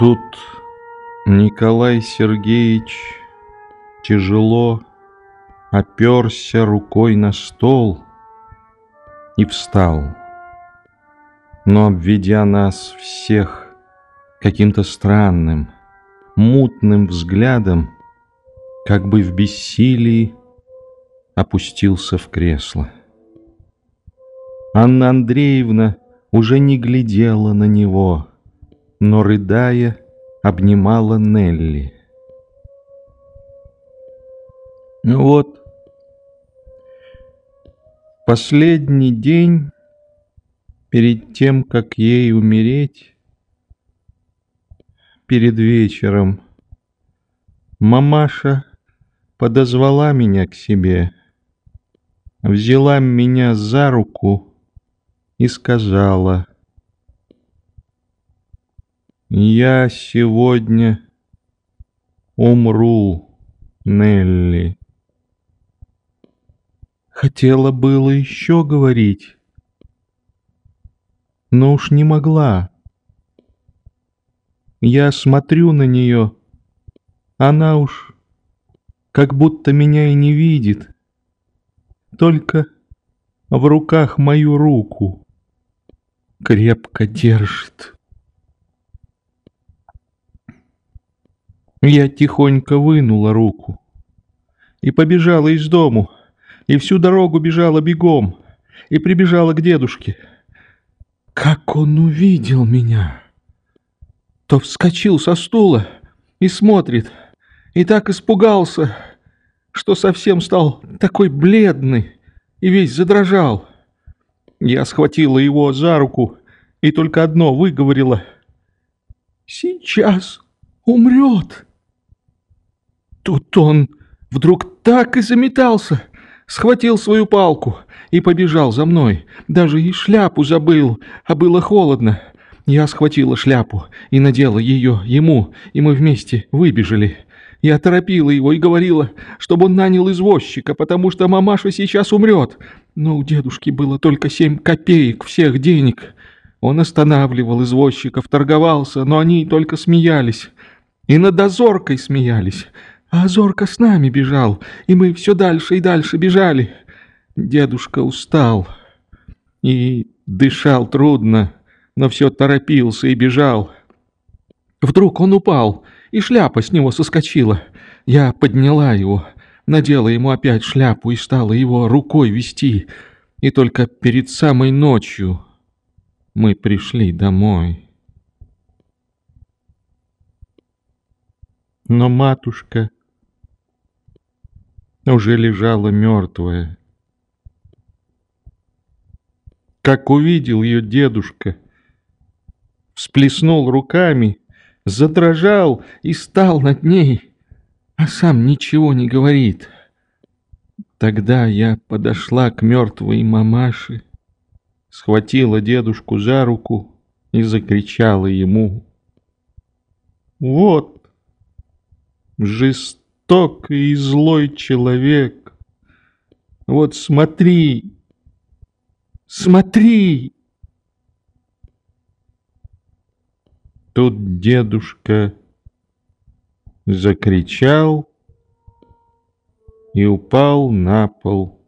Тут Николай Сергеевич тяжело оперся рукой на стол и встал. Но, обведя нас всех каким-то странным, мутным взглядом, как бы в бессилии опустился в кресло. Анна Андреевна уже не глядела на него, но, рыдая, обнимала Нелли. Ну вот, последний день перед тем, как ей умереть, перед вечером, мамаша подозвала меня к себе, взяла меня за руку и сказала, «Я сегодня умру, Нелли». Хотела было еще говорить, но уж не могла. Я смотрю на нее, она уж как будто меня и не видит, только в руках мою руку крепко держит. Я тихонько вынула руку и побежала из дому, и всю дорогу бежала бегом, и прибежала к дедушке. Как он увидел меня, то вскочил со стула и смотрит, и так испугался, что совсем стал такой бледный и весь задрожал. Я схватила его за руку и только одно выговорила. «Сейчас умрет». Тут он вдруг так и заметался, схватил свою палку и побежал за мной. Даже и шляпу забыл, а было холодно. Я схватила шляпу и надела ее ему, и мы вместе выбежали. Я торопила его и говорила, чтобы он нанял извозчика, потому что мамаша сейчас умрет. Но у дедушки было только семь копеек всех денег. Он останавливал извозчиков, торговался, но они только смеялись. И над дозоркой смеялись. А Зорка с нами бежал, и мы все дальше и дальше бежали. Дедушка устал и дышал трудно, но все торопился и бежал. Вдруг он упал, и шляпа с него соскочила. Я подняла его, надела ему опять шляпу и стала его рукой вести. И только перед самой ночью мы пришли домой. Но матушка уже лежала мертвая. Как увидел ее дедушка, всплеснул руками, задрожал и стал над ней, а сам ничего не говорит. Тогда я подошла к мертвой мамаше, схватила дедушку за руку и закричала ему. «Вот, жестокий!» Жестокий и злой человек. Вот смотри, смотри!» Тут дедушка закричал и упал на пол,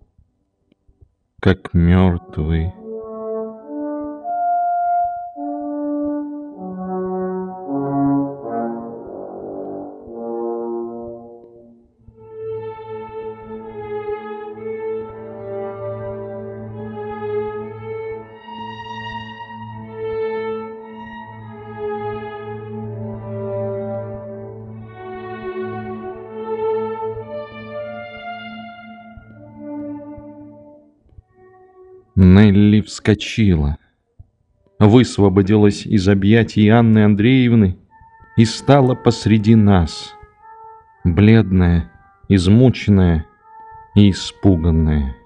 как мертвый. Вскочила, высвободилась из объятий Анны Андреевны и стала посреди нас, бледная, измученная и испуганная.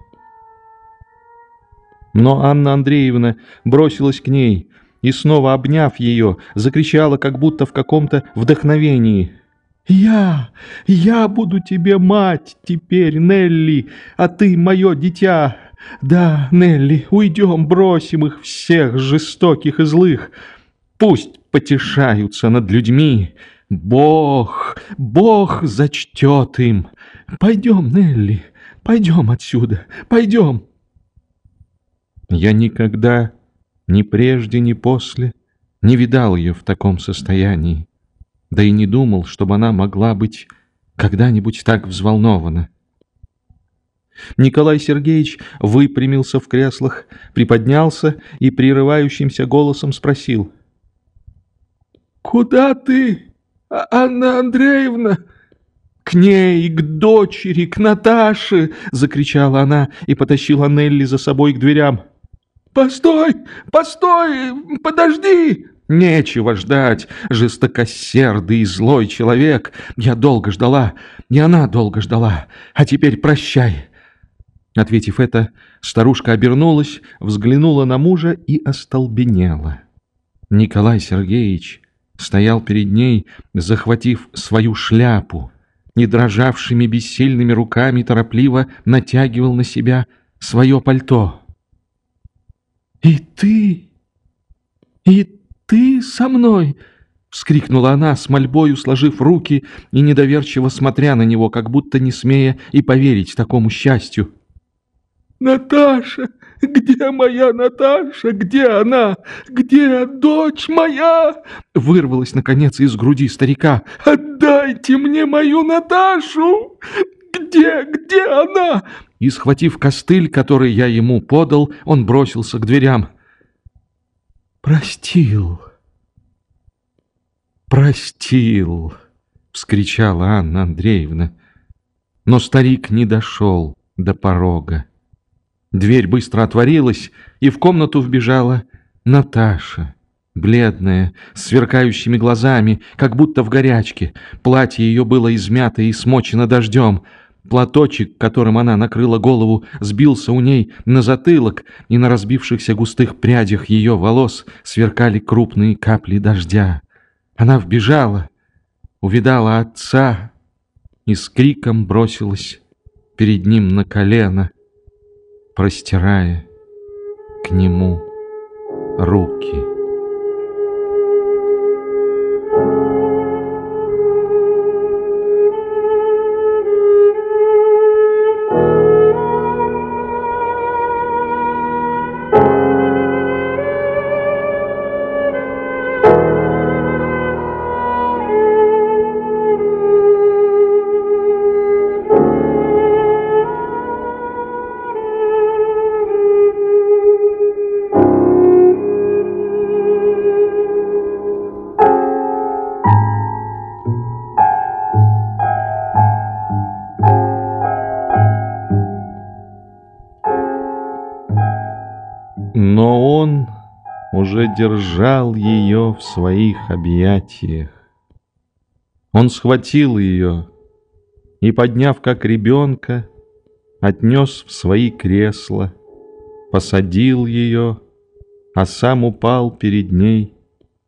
Но Анна Андреевна бросилась к ней и, снова обняв ее, закричала, как будто в каком-то вдохновении. «Я, я буду тебе мать теперь, Нелли, а ты мое дитя!» Да, Нелли, уйдем, бросим их всех, жестоких и злых. Пусть потешаются над людьми. Бог, Бог зачтет им. Пойдем, Нелли, пойдем отсюда, пойдем. Я никогда, ни прежде, ни после, не видал ее в таком состоянии, да и не думал, чтобы она могла быть когда-нибудь так взволнована. Николай Сергеевич выпрямился в креслах, приподнялся и прерывающимся голосом спросил. «Куда ты, а, Анна Андреевна?» «К ней, к дочери, к Наташе!» — закричала она и потащила Нелли за собой к дверям. «Постой! Постой! Подожди!» «Нечего ждать, жестокосердый и злой человек. Я долго ждала, не она долго ждала. А теперь прощай!» Ответив это, старушка обернулась, взглянула на мужа и остолбенела. Николай Сергеевич стоял перед ней, захватив свою шляпу, и дрожавшими бессильными руками торопливо натягивал на себя свое пальто. «И ты? И ты со мной?» — вскрикнула она с мольбою, сложив руки и недоверчиво смотря на него, как будто не смея и поверить такому счастью. «Наташа! Где моя Наташа? Где она? Где дочь моя?» Вырвалась, наконец, из груди старика. «Отдайте мне мою Наташу! Где, где она?» И, схватив костыль, который я ему подал, он бросился к дверям. «Простил! Простил!» — вскричала Анна Андреевна. Но старик не дошел до порога. Дверь быстро отворилась, и в комнату вбежала Наташа, бледная, с сверкающими глазами, как будто в горячке. Платье ее было измято и смочено дождем. Платочек, которым она накрыла голову, сбился у ней на затылок, и на разбившихся густых прядях ее волос сверкали крупные капли дождя. Она вбежала, увидала отца и с криком бросилась перед ним на колено — простирая к нему руки. Уже держал ее в своих объятиях. Он схватил ее и, подняв как ребенка, отнес в свои кресла, посадил ее, а сам упал перед ней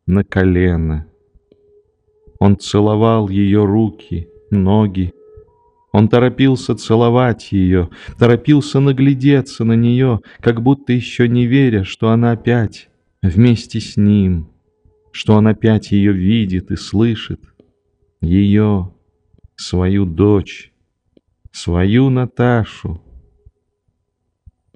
на колено. Он целовал ее руки, ноги, он торопился целовать ее, торопился наглядеться на нее, как будто еще не веря, что она опять вместе с ним, что он опять ее видит и слышит, ее, свою дочь, свою Наташу.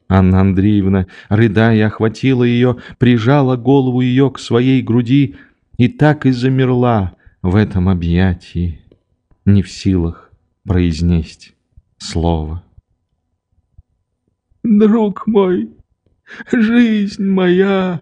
Анна Андреевна, рыдая, охватила ее, прижала голову ее к своей груди и так и замерла в этом объятии, не в силах произнести слово. «Друг мой, жизнь моя!»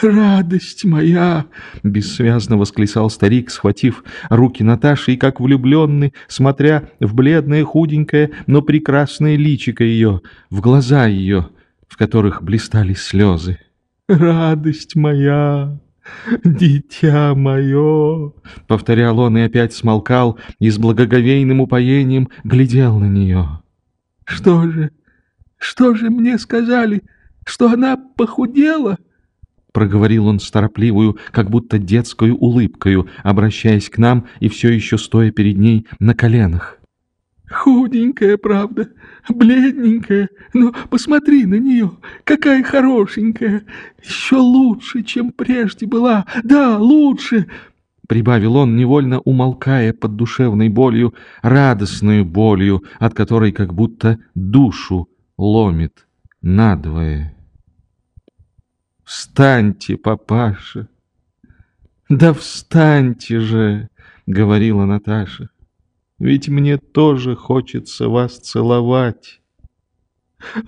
«Радость моя!» — бессвязно восклицал старик, схватив руки Наташи и, как влюбленный, смотря в бледное, худенькое, но прекрасное личико ее, в глаза ее, в которых блистали слезы. «Радость моя!» «Дитя мое!» — повторял он и опять смолкал и с благоговейным упоением глядел на нее. «Что же, что же мне сказали, что она похудела?» — проговорил он с торопливую, как будто детскую улыбкою, обращаясь к нам и все еще стоя перед ней на коленах. Худенькая, правда, бледненькая, но посмотри на нее, какая хорошенькая, еще лучше, чем прежде была, да, лучше!» Прибавил он, невольно умолкая под душевной болью, радостной болью, от которой как будто душу ломит надвое. «Встаньте, папаша!» «Да встаньте же!» — говорила Наташа. «Ведь мне тоже хочется вас целовать».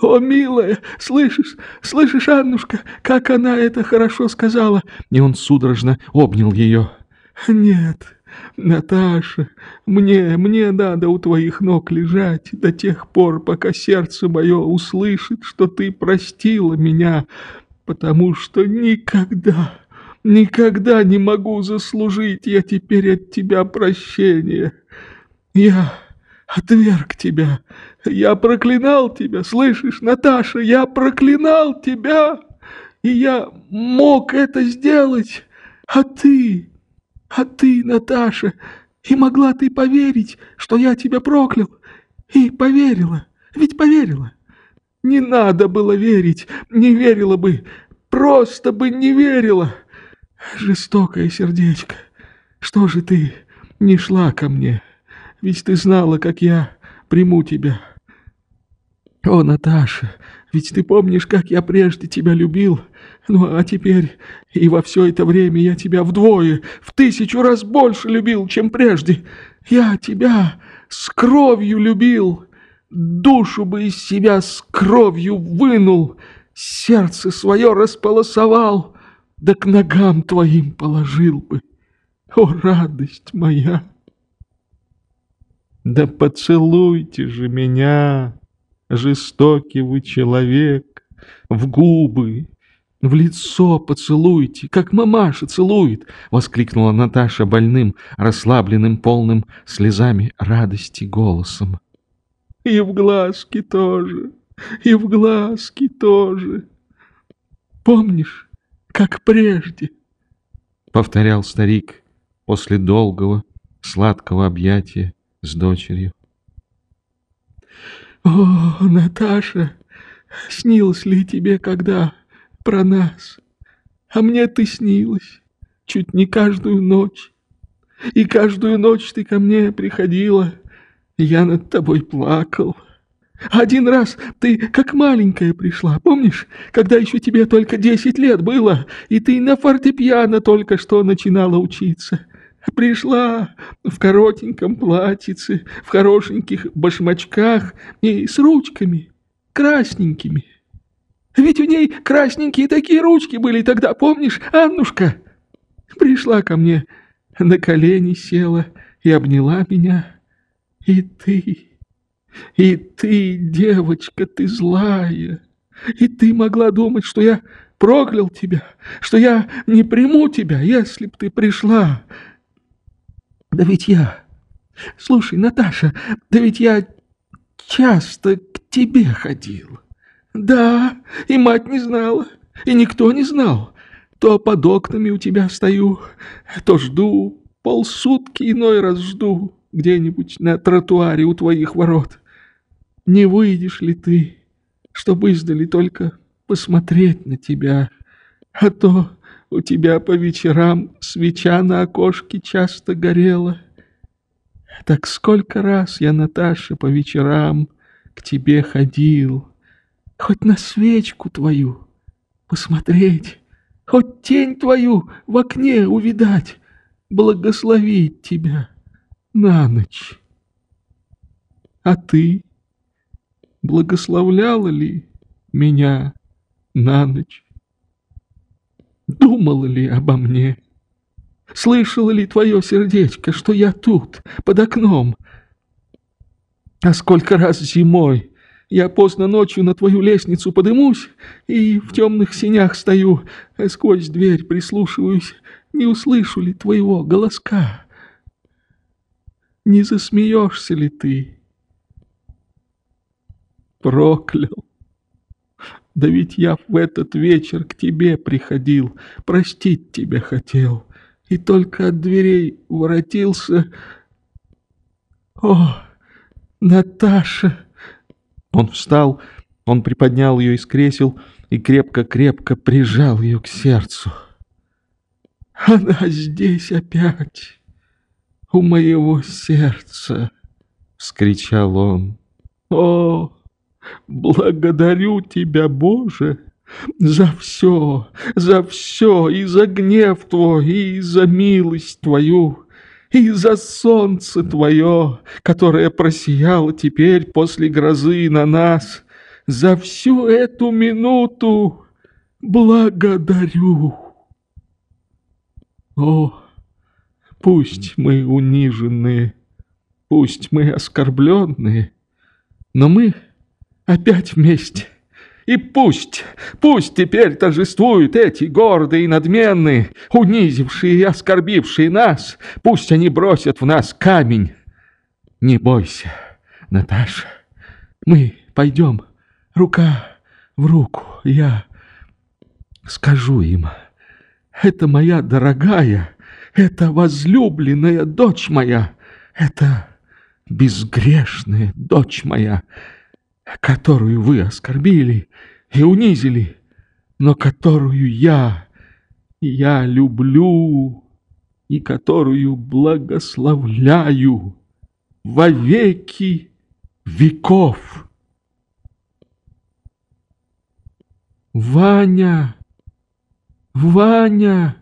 «О, милая, слышишь, слышишь, Аннушка, как она это хорошо сказала!» И он судорожно обнял ее. «Нет, Наташа, мне, мне надо у твоих ног лежать до тех пор, пока сердце мое услышит, что ты простила меня, потому что никогда, никогда не могу заслужить я теперь от тебя прощения. Я отверг тебя, я проклинал тебя, слышишь, Наташа, я проклинал тебя, и я мог это сделать, а ты, а ты, Наташа, и могла ты поверить, что я тебя проклял, и поверила, ведь поверила. Не надо было верить, не верила бы, просто бы не верила. Жестокое сердечко, что же ты не шла ко мне? Ведь ты знала, как я приму тебя. О, Наташа, ведь ты помнишь, как я прежде тебя любил? Ну, а теперь и во все это время я тебя вдвое, в тысячу раз больше любил, чем прежде. Я тебя с кровью любил душу бы из себя с кровью вынул, сердце свое располосовал, да к ногам твоим положил бы. О, радость моя! Да поцелуйте же меня, жестокий вы человек, в губы, в лицо поцелуйте, как мамаша целует, воскликнула Наташа больным, расслабленным, полным слезами радости голосом. И в глазки тоже, и в глазки тоже. Помнишь, как прежде? Повторял старик после долгого, сладкого объятия с дочерью. О, Наташа, снилось ли тебе когда про нас? А мне ты снилась чуть не каждую ночь. И каждую ночь ты ко мне приходила, я над тобой плакал. Один раз ты как маленькая пришла, помнишь, когда еще тебе только десять лет было, и ты на фортепиано только что начинала учиться. Пришла в коротеньком платьице, в хорошеньких башмачках и с ручками, красненькими. Ведь у ней красненькие такие ручки были тогда, помнишь, Аннушка? Пришла ко мне, на колени села и обняла меня. И ты, и ты, девочка, ты злая. И ты могла думать, что я проклял тебя, что я не приму тебя, если б ты пришла. Да ведь я... Слушай, Наташа, да ведь я часто к тебе ходил. Да, и мать не знала, и никто не знал. То под окнами у тебя стою, то жду, полсутки иной раз жду где-нибудь на тротуаре у твоих ворот. Не выйдешь ли ты, чтобы издали только посмотреть на тебя, а то у тебя по вечерам свеча на окошке часто горела. Так сколько раз я, Наташа, по вечерам к тебе ходил, хоть на свечку твою посмотреть, хоть тень твою в окне увидать, благословить тебя на ночь. А ты благословляла ли меня на ночь? Думала ли обо мне? Слышала ли твое сердечко, что я тут, под окном? А сколько раз зимой я поздно ночью на твою лестницу подымусь и в темных синях стою, а сквозь дверь прислушиваюсь, не услышу ли твоего голоска? Не засмеешься ли ты? Проклял. Да ведь я в этот вечер к тебе приходил, простить тебя хотел, и только от дверей воротился. О, Наташа!» Он встал, он приподнял ее из кресел и крепко-крепко прижал ее к сердцу. «Она здесь опять, у моего сердца!» — вскричал он. «О, благодарю тебя, Боже!» За все, за все, и за гнев твой, и за милость твою, и за солнце твое, которое просияло теперь после грозы на нас, за всю эту минуту благодарю. О, пусть мы униженные, пусть мы оскорбленные, но мы опять вместе. И пусть, пусть теперь торжествуют эти гордые и надменные, унизившие и оскорбившие нас, пусть они бросят в нас камень. Не бойся, Наташа, мы пойдем рука в руку, я скажу им, это моя дорогая, это возлюбленная дочь моя, это безгрешная дочь моя, которую вы оскорбили и унизили, но которую я, я люблю и которую благословляю во веки веков. «Ваня! Ваня!» —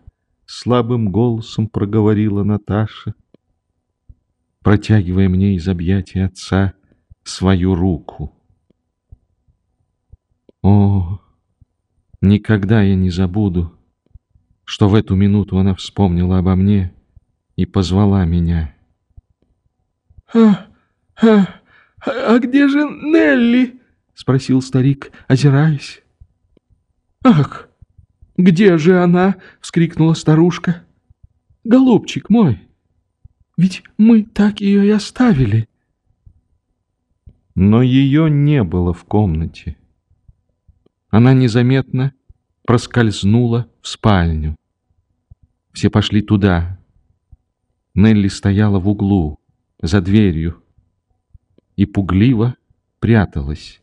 слабым голосом проговорила Наташа, протягивая мне из объятий отца свою руку. О, никогда я не забуду, что в эту минуту она вспомнила обо мне и позвала меня. «А, а, а где же Нелли?» — спросил старик, озираясь. «Ах, где же она?» — вскрикнула старушка. «Голубчик мой, ведь мы так ее и оставили». Но ее не было в комнате. Она незаметно проскользнула в спальню. Все пошли туда. Нелли стояла в углу, за дверью, и пугливо пряталась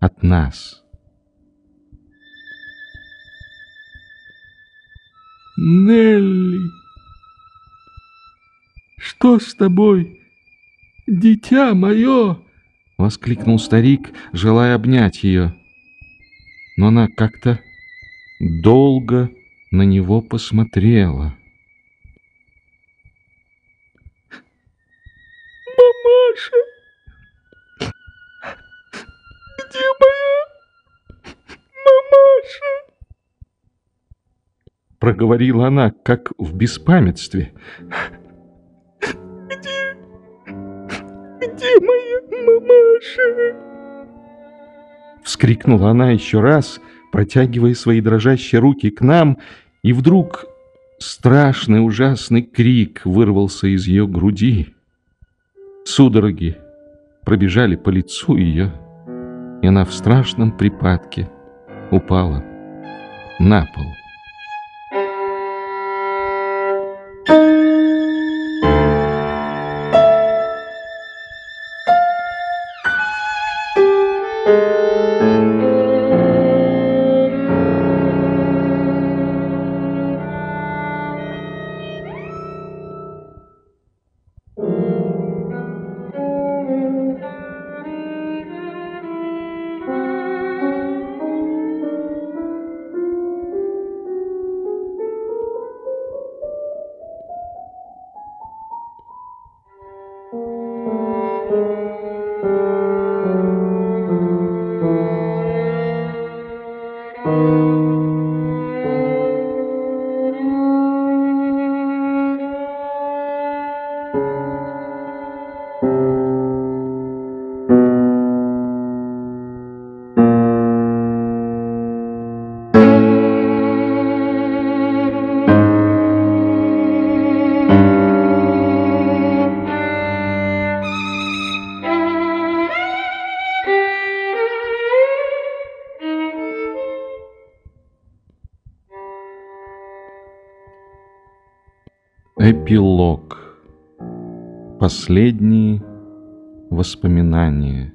от нас. «Нелли, что с тобой, дитя мое?» — воскликнул старик, желая обнять ее но она как-то долго на него посмотрела. «Мамаша! Проговорила она, как в беспамятстве. «Где? Где моя мамаша?» Вскрикнула она еще раз, протягивая свои дрожащие руки к нам, и вдруг страшный ужасный крик вырвался из ее груди. Судороги пробежали по лицу ее, и она в страшном припадке упала на пол. Эпилог. Последние воспоминания.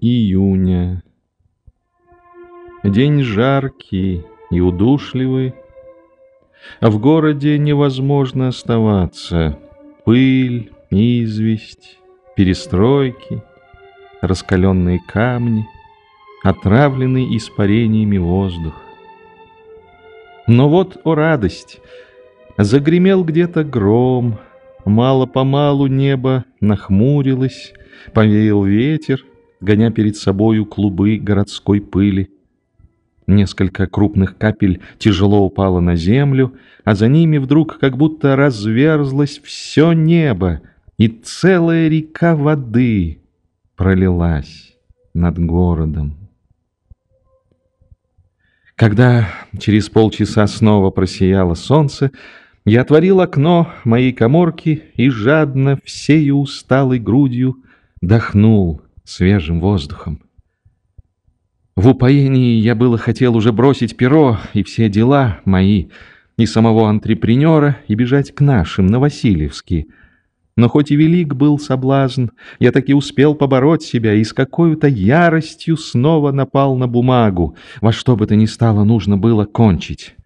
Июня. День жаркий и удушливый. А в городе невозможно оставаться. Пыль, известь, перестройки, раскаленные камни, отравленный испарениями воздух. Но вот, о радость, загремел где-то гром, мало-помалу небо нахмурилось, Повеял ветер, гоня перед собою клубы городской пыли. Несколько крупных капель тяжело упало на землю, а за ними вдруг как будто разверзлось все небо, и целая река воды пролилась над городом. Когда через полчаса снова просияло солнце, я отворил окно моей коморки и жадно, всею усталой грудью, дохнул свежим воздухом. В упоении я было хотел уже бросить перо и все дела мои, и самого антрепренера, и бежать к нашим, на Васильевский. Но хоть и велик был соблазн, я таки успел побороть себя и с какой-то яростью снова напал на бумагу, во что бы то ни стало нужно было кончить.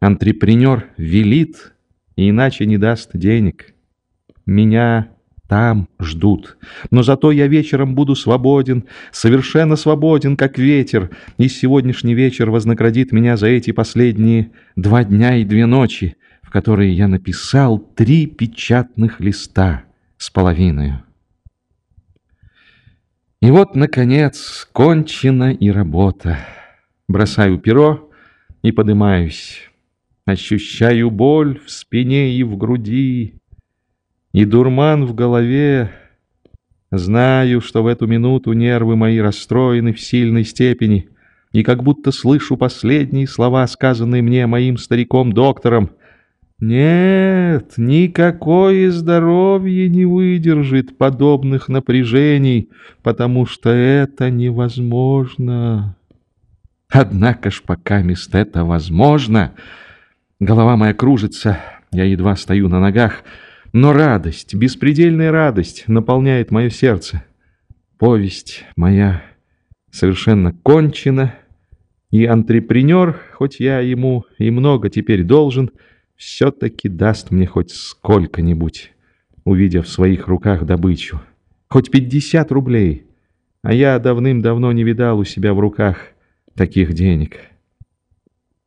Антрепренер велит, и иначе не даст денег. Меня там ждут. Но зато я вечером буду свободен, совершенно свободен, как ветер, и сегодняшний вечер вознаградит меня за эти последние два дня и две ночи, в которые я написал три печатных листа с половиной. И вот, наконец, кончена и работа. Бросаю перо и поднимаюсь. Ощущаю боль в спине и в груди, и дурман в голове. Знаю, что в эту минуту нервы мои расстроены в сильной степени, и как будто слышу последние слова, сказанные мне моим стариком-доктором. Нет, никакое здоровье не выдержит подобных напряжений, потому что это невозможно. Однако ж пока мест это возможно, голова моя кружится, я едва стою на ногах — но радость, беспредельная радость наполняет мое сердце. Повесть моя совершенно кончена, и антрепренер, хоть я ему и много теперь должен, все-таки даст мне хоть сколько-нибудь, увидев в своих руках добычу. Хоть пятьдесят рублей, а я давным-давно не видал у себя в руках таких денег.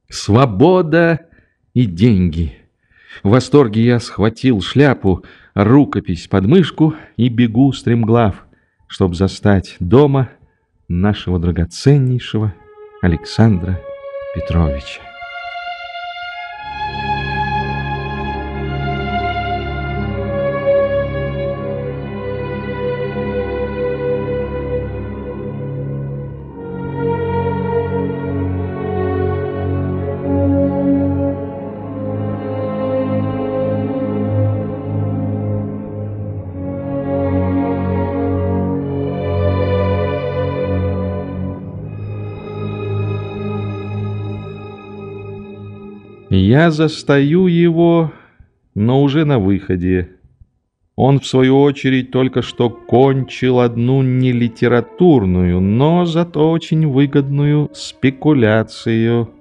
Свобода и деньги — в восторге я схватил шляпу, рукопись под мышку и бегу стремглав, чтобы застать дома нашего драгоценнейшего Александра Петровича. Я застаю его, но уже на выходе. Он, в свою очередь, только что кончил одну нелитературную, но зато очень выгодную спекуляцию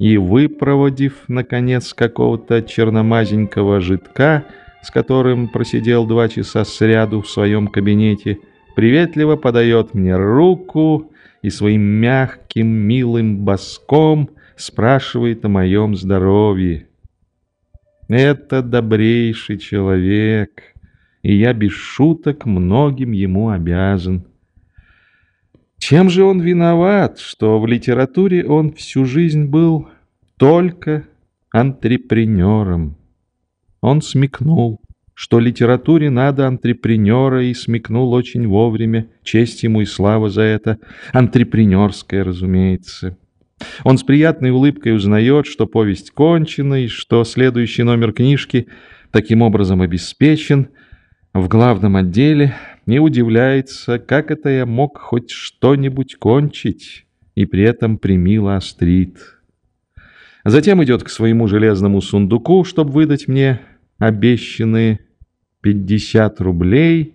и, выпроводив, наконец, какого-то черномазенького жидка, с которым просидел два часа сряду в своем кабинете, приветливо подает мне руку и своим мягким, милым боском спрашивает о моем здоровье. Это добрейший человек» и я без шуток многим ему обязан. Чем же он виноват, что в литературе он всю жизнь был только антрепренером? Он смекнул, что литературе надо антрепренера, и смекнул очень вовремя, честь ему и слава за это, антрепренерское, разумеется. Он с приятной улыбкой узнает, что повесть кончена, и что следующий номер книжки таким образом обеспечен — в главном отделе и удивляется, как это я мог хоть что-нибудь кончить и при этом примило острит. Затем идет к своему железному сундуку, чтобы выдать мне обещанные 50 рублей